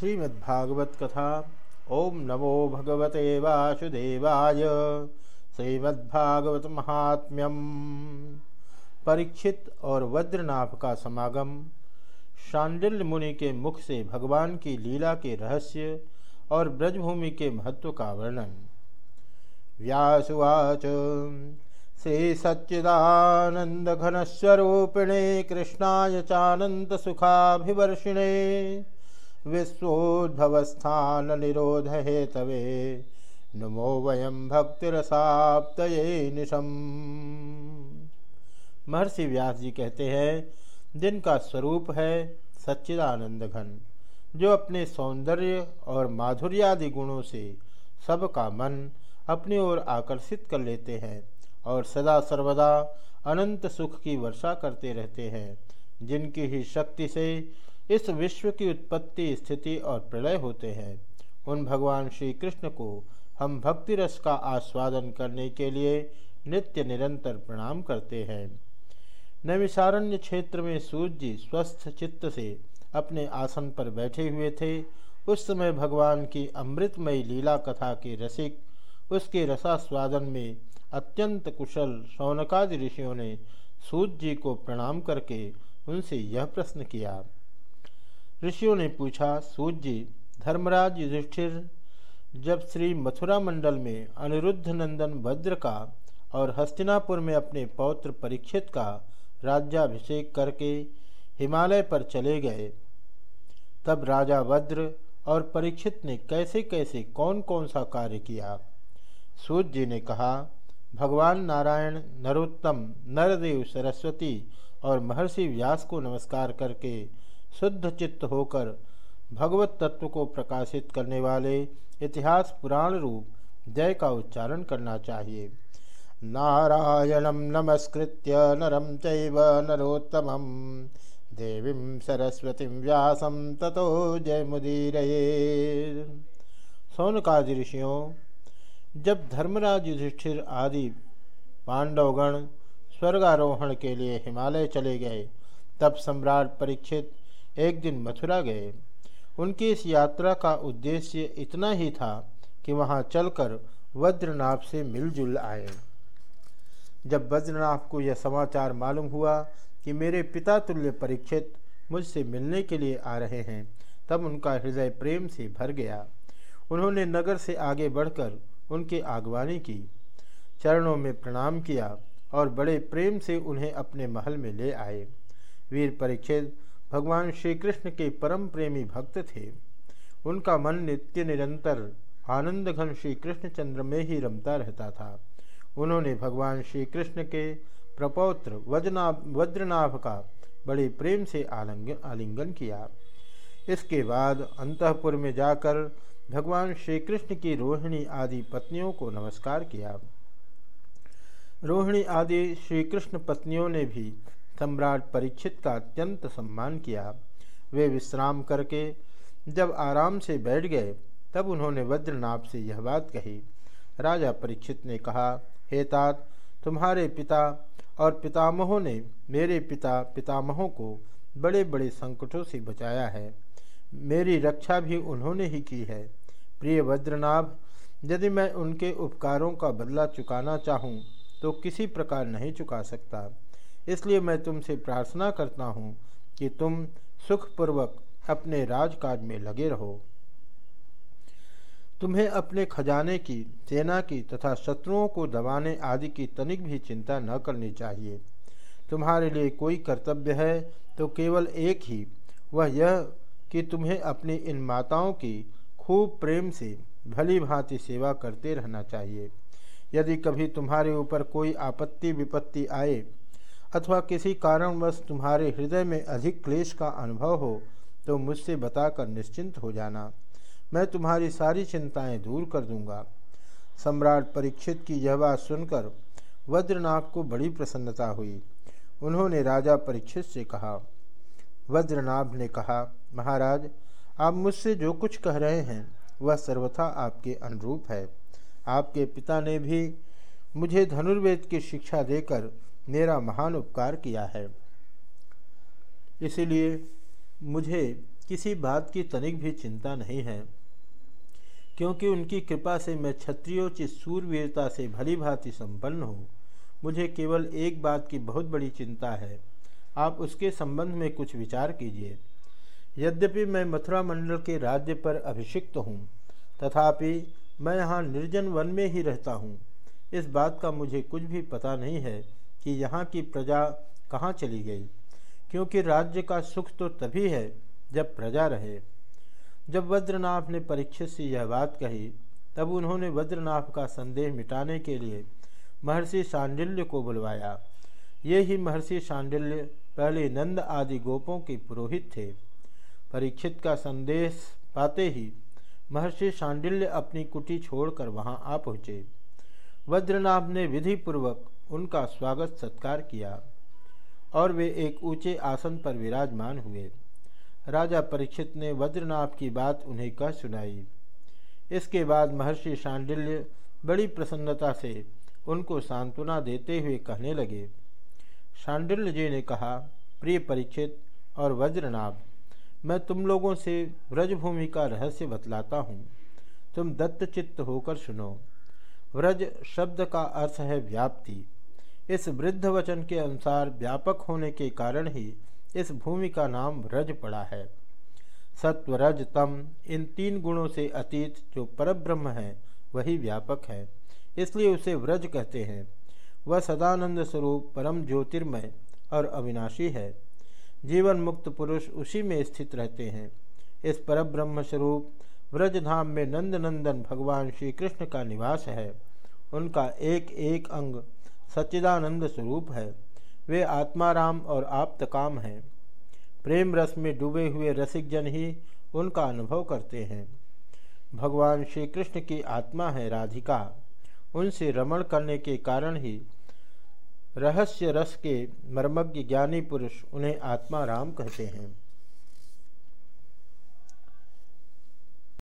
श्रीमद्भागवत कथा ओम नमो भगवते वासुदेवाय। श्रीमद्भागवत महात्म्यम परीक्षित और वज्रनाभ का समागम। शांडिल्य मुनि के मुख से भगवान की लीला के रहस्य और ब्रजभूमि के महत्व का वर्णन। व्यासुवाच, श्री सच्चिदानंद घनस्वरूपिणे कृष्णाय चानंद सुखाभिवर्षिणे। विश्वोद्भवस्थान निरोध हेतवे। नमो वयम भक्तिरसाप्त निशम। महर्षि व्यास जी कहते हैं, जिनका स्वरूप है सच्चिदानंद घन, जो अपने सौंदर्य और माधुर्यादि गुणों से सबका मन अपनी ओर आकर्षित कर लेते हैं और सदा सर्वदा अनंत सुख की वर्षा करते रहते हैं, जिनकी ही शक्ति से इस विश्व की उत्पत्ति, स्थिति और प्रलय होते हैं। उन भगवान श्री कृष्ण को हम भक्ति रस का आस्वादन करने के लिए नित्य निरंतर प्रणाम करते हैं। नविशारण्य क्षेत्र में सूर्य स्वस्थ चित्त से अपने आसन पर बैठे हुए थे। उस समय भगवान की अमृतमयी लीला कथा के रसिक, उसके रसास्वादन में अत्यंत कुशल शौनकादि ऋषियों ने सूर्य जी को प्रणाम करके उनसे यह प्रश्न किया ऋषियों ने पूछा सूर्य जी, धर्मराज युधिष्ठिर, जब श्री मथुरा मंडल में अनिरुद्ध नंदन भद्र का और हस्तिनापुर में अपने पौत्र परीक्षित का राज्याभिषेक करके हिमालय पर चले गए, तब राजा वज्र और परीक्षित ने कैसे कैसे कौन कौन सा कार्य किया? सूर्य जी ने कहा, भगवान नारायण, नरोत्तम, नरदेव सरस्वती और महर्षि व्यास को नमस्कार करके शुद्ध चित्त होकर भगवत तत्व को प्रकाशित करने वाले इतिहास पुराण रूप जय का उच्चारण करना चाहिए। नारायणं नमस्कृत्य नरम चैव नरोत्तमं। देवीं सरस्वतीं व्यासं ततो जयमुदीरये सौनकादि ऋषियों, जब धर्मराज युधिष्ठिर आदि पांडवगण स्वर्गारोहण के लिए हिमालय चले गए, तब सम्राट परीक्षित एक दिन मथुरा गए। उनकी इस यात्रा का उद्देश्य इतना ही था कि वहाँ चलकर वज्रनाभ से मिलजुल आए। जब वज्रनाभ को यह समाचार मालूम हुआ कि मेरे पिता तुल्य परीक्षित मुझसे मिलने के लिए आ रहे हैं, तब उनका हृदय प्रेम से भर गया। उन्होंने नगर से आगे बढ़कर उनकी आगवानी की, चरणों में प्रणाम किया और बड़े प्रेम से उन्हें अपने महल में ले आए। वीर परीक्षित भगवान श्री कृष्ण के परम प्रेमी भक्त थे। उनका मन नित्य निरंतर आनंद घन श्री कृष्णचंद्र में ही रमता रहता था। उन्होंने भगवान श्री कृष्ण के प्रपौत्र वज्रनाभ वज्रनाभ का बड़े प्रेम से आलिंगन आलिंगन किया। इसके बाद अंतपुर में जाकर भगवान श्री कृष्ण की रोहिणी आदि पत्नियों को नमस्कार किया। रोहिणी आदि श्री कृष्ण पत्नियों ने भी सम्राट परीक्षित का अत्यंत सम्मान किया। वे विश्राम करके जब आराम से बैठ गए, तब उन्होंने वज्रनाभ से यह बात कही। राजा परीक्षित ने कहा, हे तात, तुम्हारे पिता और पितामहों ने मेरे पिता पितामहों को बड़े बड़े संकटों से बचाया है। मेरी रक्षा भी उन्होंने ही की है। प्रिय वज्रनाभ, यदि मैं उनके उपकारों का बदला चुकाना चाहूँ तो किसी प्रकार नहीं चुका सकता। इसलिए मैं तुमसे प्रार्थना करता हूँ कि तुम सुखपूर्वक अपने राजकाज में लगे रहो। तुम्हें अपने खजाने की, सेना की तथा शत्रुओं को दबाने आदि की तनिक भी चिंता न करनी चाहिए। तुम्हारे लिए कोई कर्तव्य है तो केवल एक ही, वह यह कि तुम्हें अपनी इन माताओं की खूब प्रेम से भली भांति सेवा करते रहना चाहिए। यदि कभी तुम्हारे ऊपर कोई आपत्ति विपत्ति आए अथवा किसी कारणवश तुम्हारे हृदय में अधिक क्लेश का अनुभव हो तो मुझसे बताकर निश्चिंत हो जाना। मैं तुम्हारी सारी चिंताएँ दूर कर दूँगा। सम्राट परीक्षित की यह बात सुनकर वज्रनाभ को बड़ी प्रसन्नता हुई। उन्होंने राजा परीक्षित से कहा, वज्रनाभ ने कहा, महाराज, आप मुझसे जो कुछ कह रहे हैं, वह सर्वथा आपके अनुरूप है। आपके पिता ने भी मुझे धनुर्वेद की शिक्षा देकर मेरा महान उपकार किया है। इसलिए मुझे किसी बात की तनिक भी चिंता नहीं है, क्योंकि उनकी कृपा से मैं क्षत्रियोचित सूरवीरता से भली भांति संपन्न हूँ। मुझे केवल एक बात की बहुत बड़ी चिंता है। आप उसके संबंध में कुछ विचार कीजिए। यद्यपि मैं मथुरा मंडल के राज्य पर अभिषिक्त हूँ, तथापि मैं यहाँ निर्जन वन में ही रहता हूँ। इस बात का मुझे कुछ भी पता नहीं है कि यहाँ की प्रजा कहाँ चली गई? क्योंकि राज्य का सुख तो तभी है जब प्रजा रहे। जब वज्रनाभ ने परीक्षित से यह बात कही, तब उन्होंने वज्रनाभ का संदेह मिटाने के लिए महर्षि सांडिल्य को बुलवाया। ये ही महर्षि सांडिल्य पहले नंद आदि गोपों के पुरोहित थे। परीक्षित का संदेश पाते ही महर्षि सांडिल्य अपनी कुटी छोड़कर वहाँ आ पहुँचे। वज्रनाभ ने विधिपूर्वक उनका स्वागत सत्कार किया और वे एक ऊँचे आसन पर विराजमान हुए। राजा परीक्षित ने वज्रनाभ की बात उन्हें कह सुनाई। इसके बाद महर्षि शांडिल्य बड़ी प्रसन्नता से उनको सांत्वना देते हुए कहने लगे, शांडिल्य जी ने कहा, प्रिय परीक्षित और वज्रनाभ, मैं तुम लोगों से व्रजभूमि का रहस्य बतलाता हूँ। तुम दत्तचित्त होकर सुनो। व्रज शब्द का अर्थ है व्याप्ति। इस वृद्ध वचन के अनुसार व्यापक होने के कारण ही इस भूमि का नाम व्रज पड़ा है। सत्व रज तम, इन तीन गुणों से अतीत जो परब्रह्म है, वही व्यापक है। इसलिए उसे व्रज कहते हैं। वह सदानंद स्वरूप परम ज्योतिर्मय और अविनाशी है। जीवन मुक्त पुरुष उसी में स्थित रहते हैं। इस परब्रह्म स्वरूप व्रजधाम में नंद नंदन भगवान श्री कृष्ण का निवास है। उनका एक एक अंग सच्चिदानंद स्वरूप है। वे आत्माराम और आप्तकाम हैं। प्रेम रस में डूबे हुए रसिक जन ही उनका अनुभव करते हैं। भगवान श्री कृष्ण की आत्मा है राधिका। उनसे रमण करने के कारण ही रहस्य रस के मर्मज्ञ ज्ञानी पुरुष उन्हें आत्मा राम कहते हैं।